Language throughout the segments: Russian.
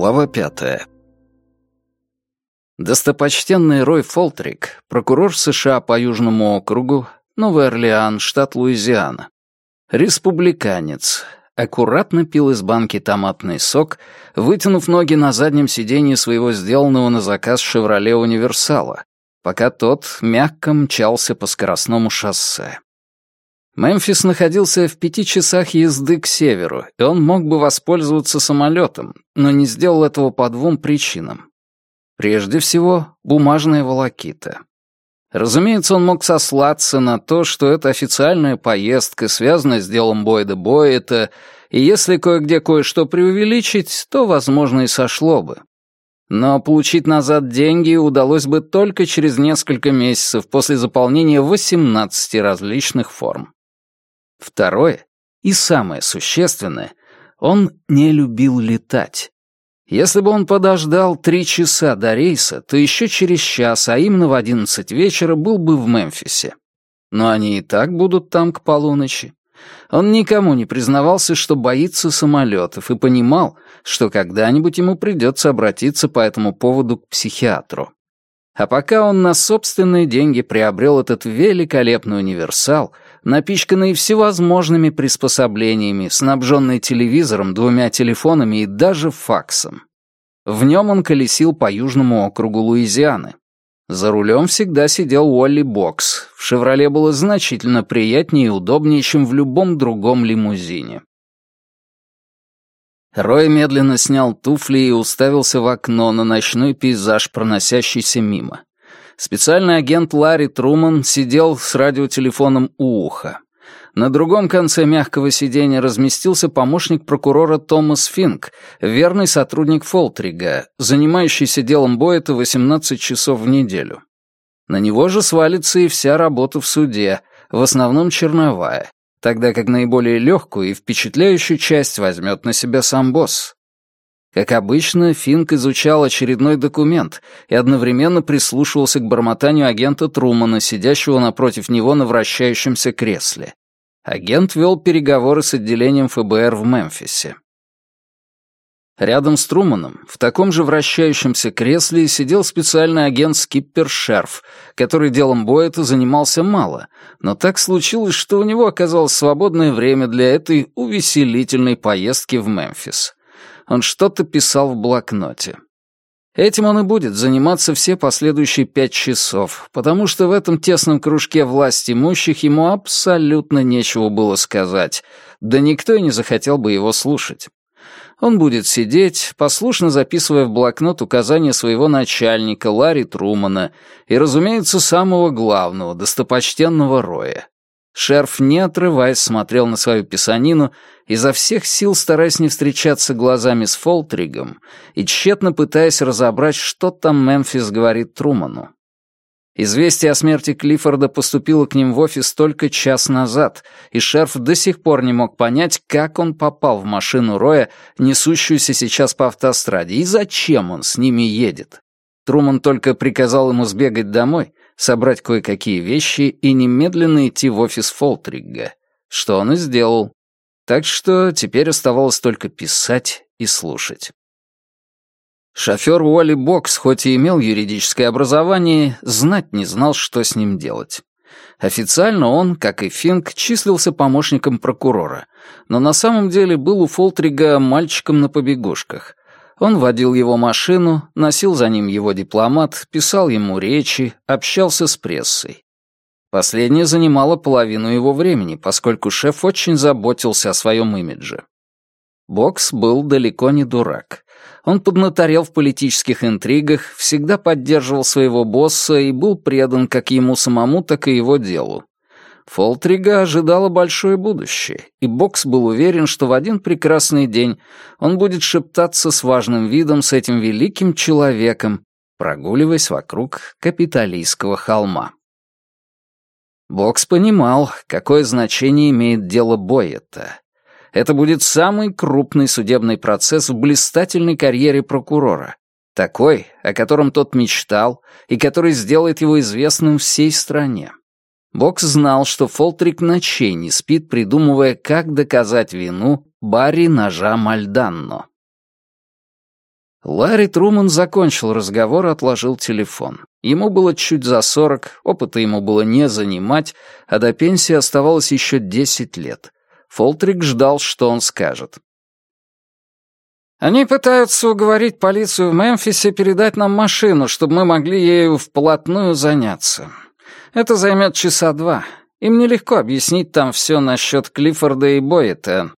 Глава пятая. Достопочтенный Рой Фолтрик, прокурор США по Южному округу, Новый Орлеан, штат Луизиана. Республиканец. Аккуратно пил из банки томатный сок, вытянув ноги на заднем сиденье своего сделанного на заказ «Шевроле Универсала», пока тот мягко мчался по скоростному шоссе. Мемфис находился в пяти часах езды к северу, и он мог бы воспользоваться самолетом, но не сделал этого по двум причинам. Прежде всего, бумажная волокита. Разумеется, он мог сослаться на то, что это официальная поездка, связанная с делом Бойда Бойета, и если кое-где кое-что преувеличить, то, возможно, и сошло бы. Но получить назад деньги удалось бы только через несколько месяцев после заполнения 18 различных форм. Второе, и самое существенное, он не любил летать. Если бы он подождал три часа до рейса, то еще через час, а именно в одиннадцать вечера, был бы в Мемфисе. Но они и так будут там к полуночи. Он никому не признавался, что боится самолетов, и понимал, что когда-нибудь ему придется обратиться по этому поводу к психиатру. А пока он на собственные деньги приобрел этот великолепный универсал — напичканный всевозможными приспособлениями, снабженный телевизором, двумя телефонами и даже факсом. В нем он колесил по южному округу Луизианы. За рулем всегда сидел Уолли Бокс. В «Шевроле» было значительно приятнее и удобнее, чем в любом другом лимузине. Рой медленно снял туфли и уставился в окно на ночной пейзаж, проносящийся мимо. Специальный агент Ларри Труман сидел с радиотелефоном у уха. На другом конце мягкого сиденья разместился помощник прокурора Томас Финк, верный сотрудник Фолтрига, занимающийся делом Боэта 18 часов в неделю. На него же свалится и вся работа в суде, в основном черновая, тогда как наиболее легкую и впечатляющую часть возьмет на себя сам босс. Как обычно, Финк изучал очередной документ и одновременно прислушивался к бормотанию агента Трумана, сидящего напротив него на вращающемся кресле. Агент вел переговоры с отделением ФБР в Мемфисе. Рядом с Труманом, в таком же вращающемся кресле, сидел специальный агент Скиппер Шерф, который делом Боэта занимался мало, но так случилось, что у него оказалось свободное время для этой увеселительной поездки в Мемфис. Он что-то писал в блокноте. Этим он и будет заниматься все последующие пять часов, потому что в этом тесном кружке власть имущих ему абсолютно нечего было сказать, да никто и не захотел бы его слушать. Он будет сидеть, послушно записывая в блокнот указания своего начальника Ларри Трумана и, разумеется, самого главного, достопочтенного Роя. Шерф, не отрываясь, смотрел на свою писанину, изо всех сил стараясь не встречаться глазами с Фолтригом и тщетно пытаясь разобрать, что там Мемфис говорит Труману. Известие о смерти Клиффорда поступило к ним в офис только час назад, и шерф до сих пор не мог понять, как он попал в машину Роя, несущуюся сейчас по автостраде, и зачем он с ними едет. Труман только приказал ему сбегать домой, собрать кое-какие вещи и немедленно идти в офис Фолтрига, что он и сделал. Так что теперь оставалось только писать и слушать. Шофер Уолли Бокс, хоть и имел юридическое образование, знать не знал, что с ним делать. Официально он, как и Финк, числился помощником прокурора, но на самом деле был у Фолтрига мальчиком на побегушках, он водил его машину, носил за ним его дипломат, писал ему речи, общался с прессой. Последнее занимало половину его времени, поскольку шеф очень заботился о своем имидже. Бокс был далеко не дурак. Он поднаторел в политических интригах, всегда поддерживал своего босса и был предан как ему самому, так и его делу. Фолтрига ожидало большое будущее, и Бокс был уверен, что в один прекрасный день он будет шептаться с важным видом с этим великим человеком, прогуливаясь вокруг капиталистского холма. Бокс понимал, какое значение имеет дело Бойета. Это будет самый крупный судебный процесс в блистательной карьере прокурора, такой, о котором тот мечтал и который сделает его известным всей стране. Бокс знал, что Фолтрик ночей не спит, придумывая, как доказать вину Барри ножа Мальданно. Ларри Труман закончил разговор и отложил телефон. Ему было чуть за сорок, опыта ему было не занимать, а до пенсии оставалось еще десять лет. Фолтрик ждал, что он скажет. «Они пытаются уговорить полицию в Мемфисе передать нам машину, чтобы мы могли ею вплотную заняться. Это займет часа два. Им нелегко объяснить там все насчет Клиффорда и Бойета.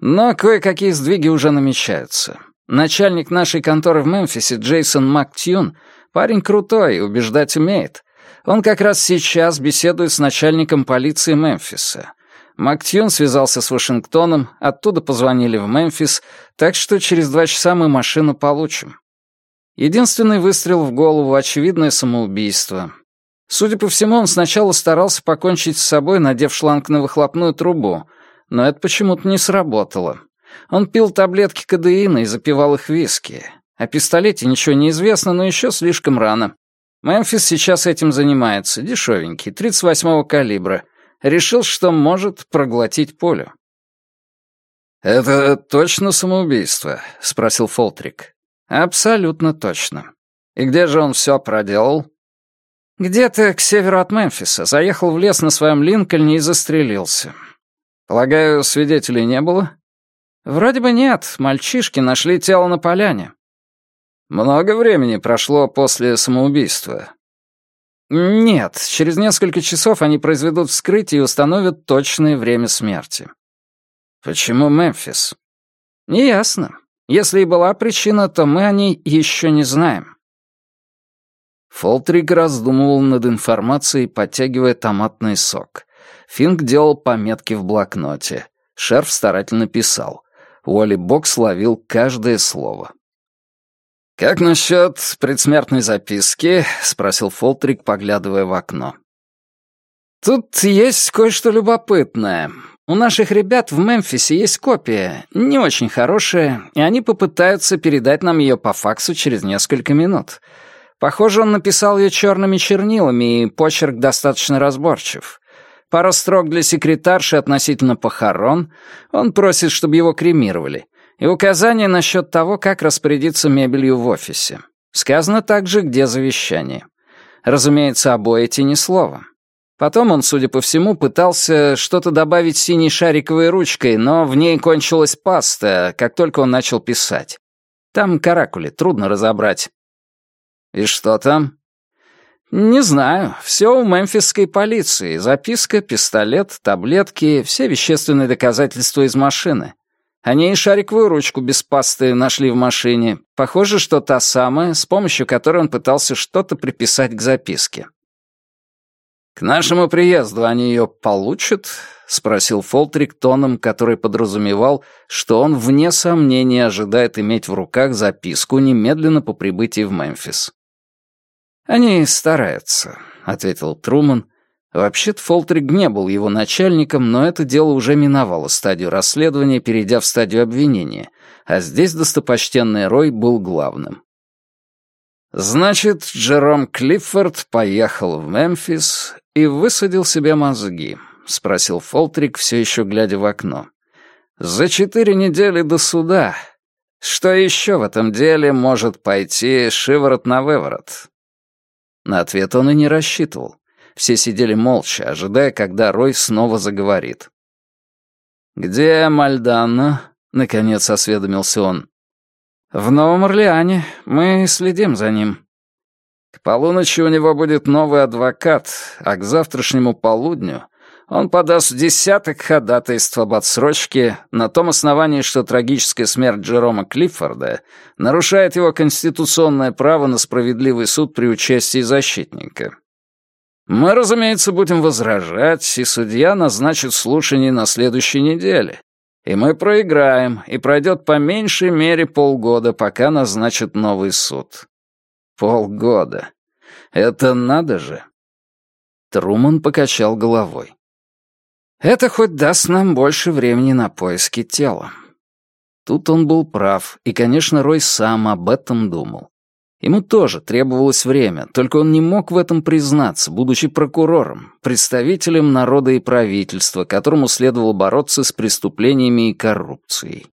Но кое-какие сдвиги уже намечаются. Начальник нашей конторы в Мемфисе, Джейсон МакТьюн, парень крутой, убеждать умеет. Он как раз сейчас беседует с начальником полиции Мемфиса. МакТьюн связался с Вашингтоном, оттуда позвонили в Мемфис, так что через два часа мы машину получим. Единственный выстрел в голову — очевидное самоубийство. Судя по всему, он сначала старался покончить с собой, надев шланг на выхлопную трубу, но это почему-то не сработало. Он пил таблетки кадеина и запивал их виски. О пистолете ничего не известно, но еще слишком рано. Мемфис сейчас этим занимается, дешевенький, 38-го калибра. Решил, что может проглотить полю. «Это точно самоубийство?» — спросил Фолтрик. «Абсолютно точно. И где же он все проделал?» «Где-то к северу от Мемфиса. Заехал в лес на своем Линкольне и застрелился. Полагаю, свидетелей не было?» «Вроде бы нет. Мальчишки нашли тело на поляне». «Много времени прошло после самоубийства?» «Нет. Через несколько часов они произведут вскрытие и установят точное время смерти». «Почему Мемфис?» «Неясно. Если и была причина, то мы о ней еще не знаем». Фолтрик раздумывал над информацией, подтягивая томатный сок. Финк делал пометки в блокноте. Шерф старательно писал. Уолли Бокс ловил каждое слово. «Как насчет предсмертной записки?» — спросил Фолтрик, поглядывая в окно. «Тут есть кое-что любопытное. У наших ребят в Мемфисе есть копия, не очень хорошая, и они попытаются передать нам ее по факсу через несколько минут. Похоже, он написал ее черными чернилами, и почерк достаточно разборчив. Пара строк для секретарши относительно похорон. Он просит, чтобы его кремировали. И указания насчет того, как распорядиться мебелью в офисе. Сказано также, где завещание. Разумеется, обои эти ни слова. Потом он, судя по всему, пытался что-то добавить синей шариковой ручкой, но в ней кончилась паста, как только он начал писать. Там каракули, трудно разобрать. «И что там?» «Не знаю. Все у мемфисской полиции. Записка, пистолет, таблетки, все вещественные доказательства из машины. Они и шариковую ручку без пасты нашли в машине. Похоже, что та самая, с помощью которой он пытался что-то приписать к записке». «К нашему приезду они ее получат?» — спросил Фолтрик тоном, который подразумевал, что он вне сомнения ожидает иметь в руках записку немедленно по прибытии в Мемфис. «Они стараются», — ответил Труман. Вообще-то Фолтрик не был его начальником, но это дело уже миновало стадию расследования, перейдя в стадию обвинения, а здесь достопочтенный Рой был главным. Значит, Джером Клиффорд поехал в Мемфис и высадил себе мозги, спросил Фолтрик, все еще глядя в окно. За четыре недели до суда. Что еще в этом деле может пойти шиворот на выворот? На ответ он и не рассчитывал. Все сидели молча, ожидая, когда Рой снова заговорит. «Где Мальданна?» — наконец осведомился он. «В Новом Орлеане. Мы следим за ним». К полуночи у него будет новый адвокат, а к завтрашнему полудню он подаст десяток ходатайств об отсрочке на том основании, что трагическая смерть Джерома Клиффорда нарушает его конституционное право на справедливый суд при участии защитника. Мы, разумеется, будем возражать, и судья назначит слушание на следующей неделе. И мы проиграем, и пройдет по меньшей мере полгода, пока назначат новый суд. Полгода. Это надо же. Труман покачал головой. Это хоть даст нам больше времени на поиски тела. Тут он был прав, и, конечно, Рой сам об этом думал. Ему тоже требовалось время, только он не мог в этом признаться, будучи прокурором, представителем народа и правительства, которому следовало бороться с преступлениями и коррупцией.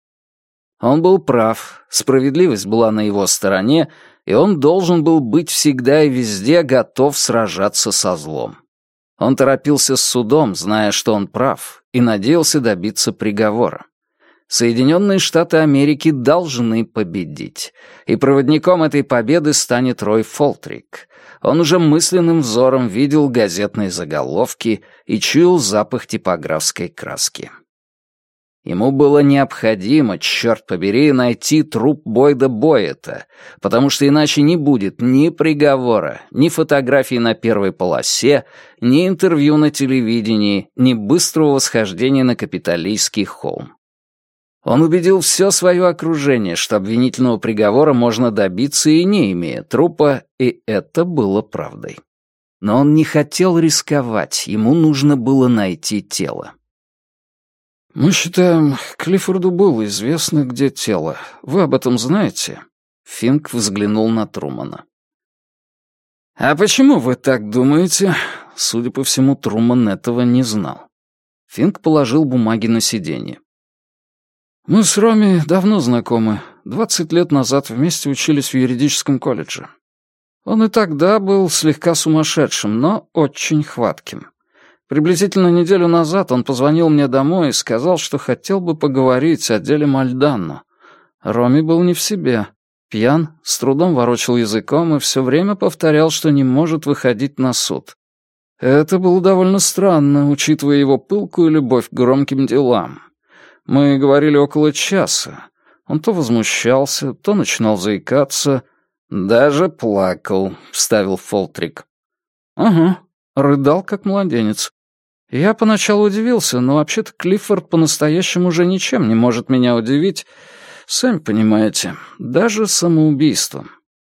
Он был прав, справедливость была на его стороне, и он должен был быть всегда и везде готов сражаться со злом. Он торопился с судом, зная, что он прав, и надеялся добиться приговора. Соединенные Штаты Америки должны победить, и проводником этой победы станет Рой Фолтрик. Он уже мысленным взором видел газетные заголовки и чуял запах типографской краски. Ему было необходимо, черт побери, найти труп Бойда Боэта, потому что иначе не будет ни приговора, ни фотографий на первой полосе, ни интервью на телевидении, ни быстрого восхождения на капиталистский холм. Он убедил все свое окружение, что обвинительного приговора можно добиться и не имея трупа, и это было правдой. Но он не хотел рисковать, ему нужно было найти тело. «Мы считаем, Клиффорду было известно, где тело. Вы об этом знаете?» Финк взглянул на Трумана. «А почему вы так думаете?» Судя по всему, Труман этого не знал. Финк положил бумаги на сиденье. «Мы с Роми давно знакомы. Двадцать лет назад вместе учились в юридическом колледже. Он и тогда был слегка сумасшедшим, но очень хватким. Приблизительно неделю назад он позвонил мне домой и сказал, что хотел бы поговорить о деле Мальданно. Роми был не в себе. Пьян, с трудом ворочал языком и все время повторял, что не может выходить на суд. Это было довольно странно, учитывая его пылкую любовь к громким делам. Мы говорили около часа. Он то возмущался, то начинал заикаться. «Даже плакал», — вставил Фолтрик. «Ага», рыдал, как младенец. Я поначалу удивился, но вообще-то Клиффорд по-настоящему уже ничем не может меня удивить. Сами понимаете, даже самоубийством.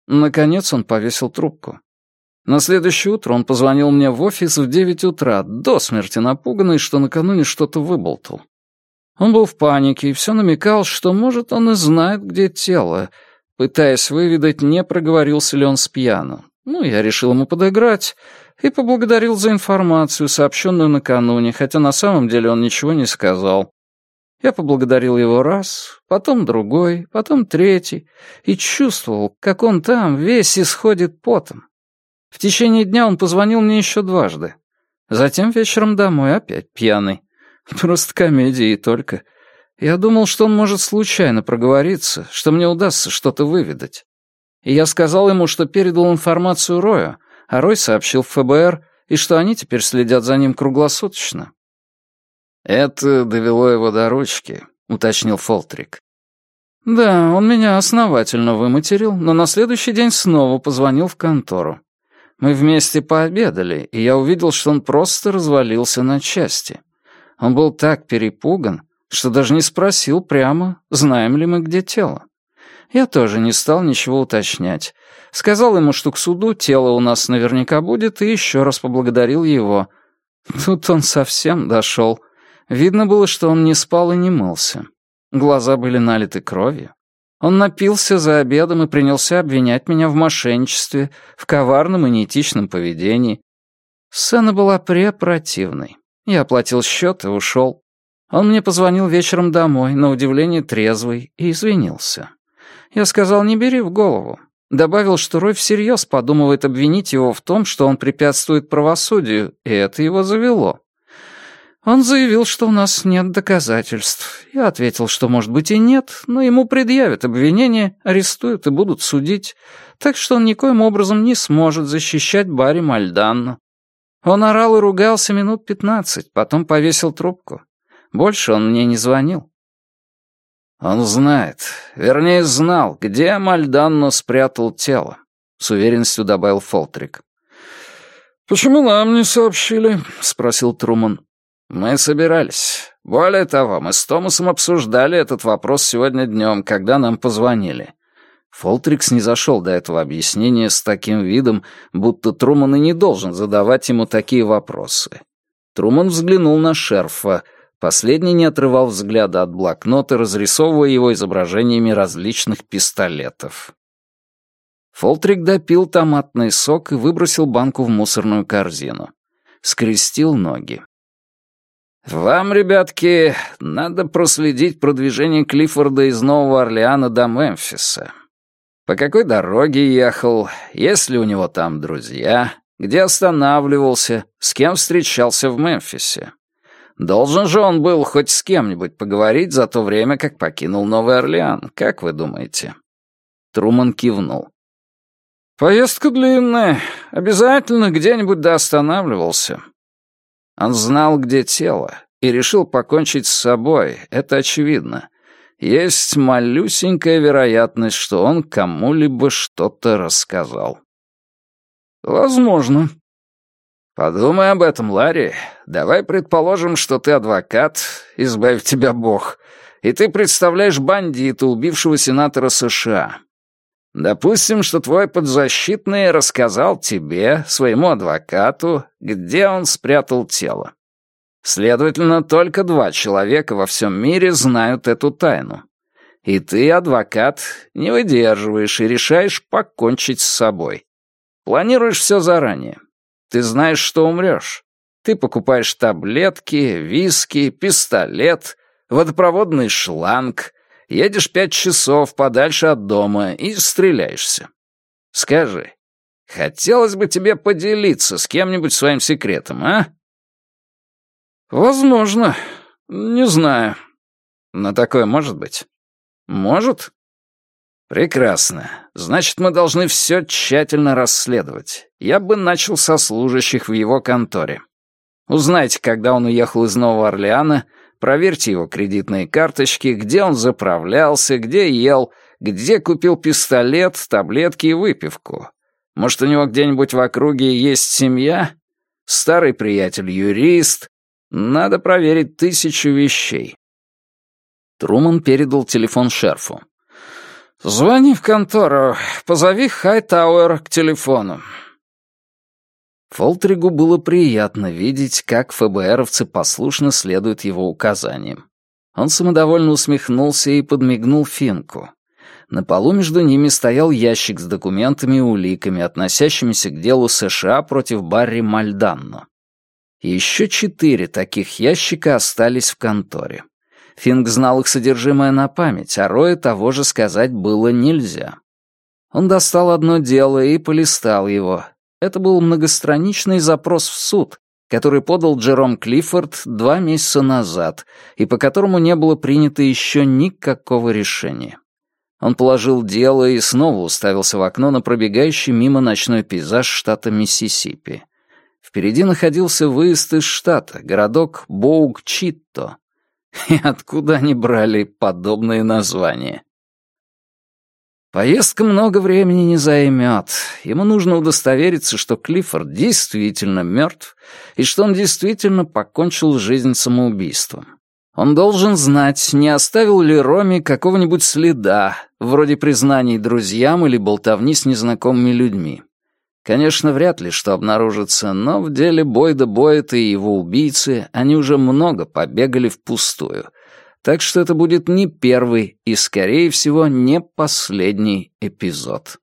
Наконец он повесил трубку. На следующее утро он позвонил мне в офис в девять утра, до смерти напуганный, что накануне что-то выболтал. Он был в панике и все намекал, что, может, он и знает, где тело, пытаясь выведать, не проговорился ли он с пьяну. Ну, я решил ему подыграть, и поблагодарил за информацию, сообщенную накануне, хотя на самом деле он ничего не сказал. Я поблагодарил его раз, потом другой, потом третий, и чувствовал, как он там весь исходит потом. В течение дня он позвонил мне еще дважды. Затем вечером домой опять пьяный. Просто комедия и только. Я думал, что он может случайно проговориться, что мне удастся что-то выведать. И я сказал ему, что передал информацию Рою, а Рой сообщил в ФБР, и что они теперь следят за ним круглосуточно. «Это довело его до ручки», — уточнил Фолтрик. «Да, он меня основательно выматерил, но на следующий день снова позвонил в контору. Мы вместе пообедали, и я увидел, что он просто развалился на части. Он был так перепуган, что даже не спросил прямо, знаем ли мы, где тело. Я тоже не стал ничего уточнять. Сказал ему, что к суду тело у нас наверняка будет, и еще раз поблагодарил его. Тут он совсем дошел. Видно было, что он не спал и не мылся. Глаза были налиты кровью. Он напился за обедом и принялся обвинять меня в мошенничестве, в коварном и неэтичном поведении. Сцена была препротивной. Я оплатил счет и ушел. Он мне позвонил вечером домой, на удивление трезвый, и извинился. Я сказал, не бери в голову. Добавил, что Рой всерьез подумывает обвинить его в том, что он препятствует правосудию, и это его завело. Он заявил, что у нас нет доказательств. Я ответил, что, может быть, и нет, но ему предъявят обвинение, арестуют и будут судить, так что он никоим образом не сможет защищать Барри Мальданну. Он орал и ругался минут пятнадцать, потом повесил трубку. Больше он мне не звонил. «Он знает, вернее, знал, где Мальданно спрятал тело», — с уверенностью добавил Фолтрик. «Почему нам не сообщили?» — спросил Труман. «Мы собирались. Более того, мы с Томасом обсуждали этот вопрос сегодня днем, когда нам позвонили». Фолтрикс не зашел до этого объяснения с таким видом, будто Труман и не должен задавать ему такие вопросы. Труман взглянул на шерфа — Последний не отрывал взгляда от блокнота, разрисовывая его изображениями различных пистолетов. Фолтрик допил томатный сок и выбросил банку в мусорную корзину. Скрестил ноги. «Вам, ребятки, надо проследить продвижение Клиффорда из Нового Орлеана до Мемфиса. По какой дороге ехал, есть ли у него там друзья, где останавливался, с кем встречался в Мемфисе. Должен же он был хоть с кем-нибудь поговорить за то время, как покинул Новый Орлеан, как вы думаете?» Труман кивнул. «Поездка длинная. Обязательно где-нибудь да останавливался. Он знал, где тело, и решил покончить с собой, это очевидно. Есть малюсенькая вероятность, что он кому-либо что-то рассказал. Возможно. Подумай об этом, Ларри. Давай предположим, что ты адвокат, избавь тебя Бог, и ты представляешь бандита, убившего сенатора США. Допустим, что твой подзащитный рассказал тебе, своему адвокату, где он спрятал тело. Следовательно, только два человека во всем мире знают эту тайну. И ты, адвокат, не выдерживаешь и решаешь покончить с собой. Планируешь все заранее. Ты знаешь, что умрешь. Ты покупаешь таблетки, виски, пистолет, водопроводный шланг, едешь пять часов подальше от дома и стреляешься. Скажи, хотелось бы тебе поделиться с кем-нибудь своим секретом, а? Возможно. Не знаю. Но такое может быть? Может? Прекрасно. Значит, мы должны все тщательно расследовать. Я бы начал со служащих в его конторе. Узнайте, когда он уехал из Нового Орлеана, Проверьте его кредитные карточки, где он заправлялся, где ел, где купил пистолет, таблетки и выпивку. Может, у него где-нибудь в округе есть семья? Старый приятель-юрист? Надо проверить тысячу вещей. Труман передал телефон шерфу. «Звони в контору, позови Хайтауэр к телефону. Фолтригу было приятно видеть, как ФБРовцы послушно следуют его указаниям. Он самодовольно усмехнулся и подмигнул Финку. На полу между ними стоял ящик с документами и уликами, относящимися к делу США против Барри Мальданно. Еще четыре таких ящика остались в конторе. Финк знал их содержимое на память, а Роя того же сказать было нельзя. Он достал одно дело и полистал его, это был многостраничный запрос в суд, который подал Джером Клиффорд два месяца назад и по которому не было принято еще никакого решения. Он положил дело и снова уставился в окно на пробегающий мимо ночной пейзаж штата Миссисипи. Впереди находился выезд из штата, городок Боуг-Читто. И откуда они брали подобные названия? Поездка много времени не займет. Ему нужно удостовериться, что Клиффорд действительно мертв и что он действительно покончил жизнь самоубийством. Он должен знать, не оставил ли Роми какого-нибудь следа, вроде признаний друзьям или болтовни с незнакомыми людьми. Конечно, вряд ли что обнаружится, но в деле Бойда Бойта и его убийцы они уже много побегали впустую — так что это будет не первый и, скорее всего, не последний эпизод.